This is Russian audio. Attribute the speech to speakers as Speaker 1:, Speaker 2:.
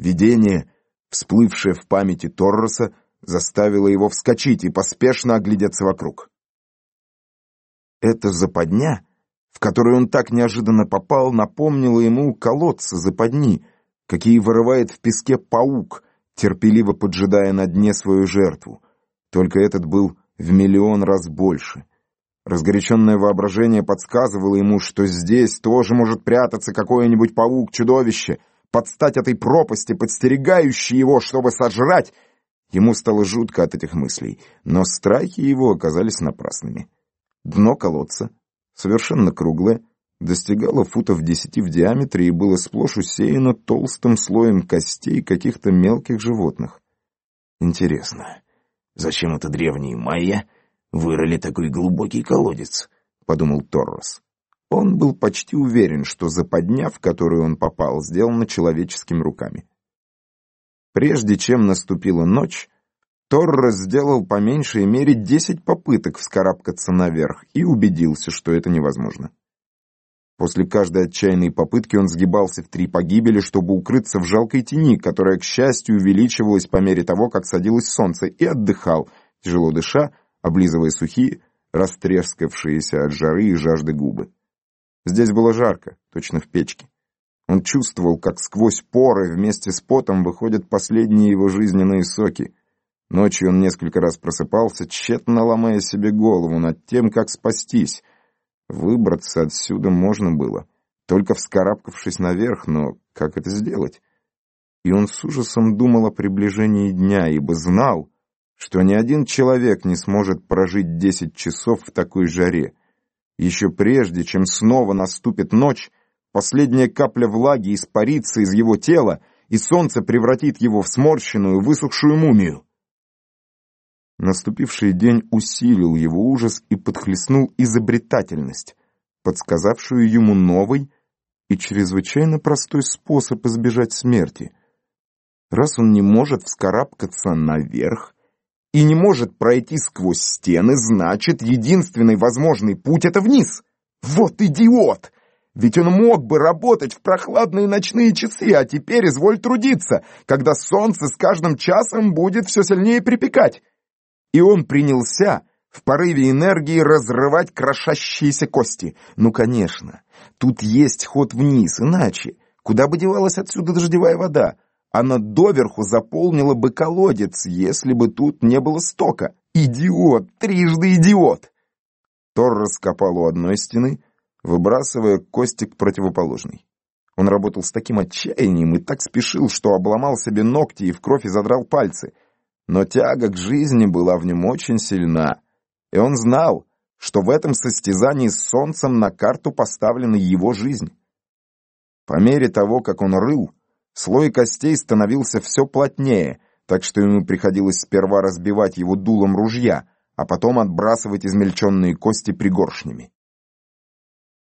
Speaker 1: Видение, всплывшее в памяти Торроса, заставило его вскочить и поспешно оглядеться вокруг. Эта западня, в которую он так неожиданно попал, напомнила ему колодцы западни, какие вырывает в песке паук, терпеливо поджидая на дне свою жертву. Только этот был в миллион раз больше. Разгоряченное воображение подсказывало ему, что здесь тоже может прятаться какой-нибудь паук-чудовище, подстать этой пропасти, подстерегающий его, чтобы сожрать. Ему стало жутко от этих мыслей, но страхи его оказались напрасными. Дно колодца, совершенно круглое, достигало футов десяти в диаметре и было сплошь усеяно толстым слоем костей каких-то мелких животных.
Speaker 2: Интересно, зачем это древние майя вырыли такой глубокий колодец? подумал Торрос.
Speaker 1: Он был почти уверен, что западня, в которую он попал, сделана человеческими руками. Прежде чем наступила ночь, Торрес сделал по меньшей мере десять попыток вскарабкаться наверх и убедился, что это невозможно. После каждой отчаянной попытки он сгибался в три погибели, чтобы укрыться в жалкой тени, которая, к счастью, увеличивалась по мере того, как садилось солнце, и отдыхал, тяжело дыша, облизывая сухие, растрескавшиеся от жары и жажды губы. Здесь было жарко, точно в печке. Он чувствовал, как сквозь поры вместе с потом выходят последние его жизненные соки. Ночью он несколько раз просыпался, тщетно ломая себе голову над тем, как спастись. Выбраться отсюда можно было, только вскарабкавшись наверх, но как это сделать? И он с ужасом думал о приближении дня, ибо знал, что ни один человек не сможет прожить десять часов в такой жаре. Еще прежде, чем снова наступит ночь, последняя капля влаги испарится из его тела, и солнце превратит его в сморщенную, высохшую мумию. Наступивший день усилил его ужас и подхлестнул изобретательность, подсказавшую ему новый и чрезвычайно простой способ избежать смерти. Раз он не может вскарабкаться наверх, и не может пройти сквозь стены, значит, единственный возможный путь — это вниз. Вот идиот! Ведь он мог бы работать в прохладные ночные часы, а теперь изволь трудиться, когда солнце с каждым часом будет все сильнее припекать. И он принялся в порыве энергии разрывать крошащиеся кости. Ну, конечно, тут есть ход вниз, иначе куда бы девалась отсюда дождевая вода? Она доверху заполнила бы колодец, если бы тут не было стока. Идиот, трижды идиот! Тор раскопал у одной стены, выбрасывая кости к противоположной. Он работал с таким отчаянием и так спешил, что обломал себе ногти и в кровь задрал пальцы. Но тяга к жизни была в нем очень сильна, и он знал, что в этом состязании с солнцем на карту поставлена его жизнь. По мере того, как он рыл, Слой костей становился все плотнее, так что ему приходилось сперва разбивать его дулом ружья, а потом отбрасывать измельченные кости пригоршнями.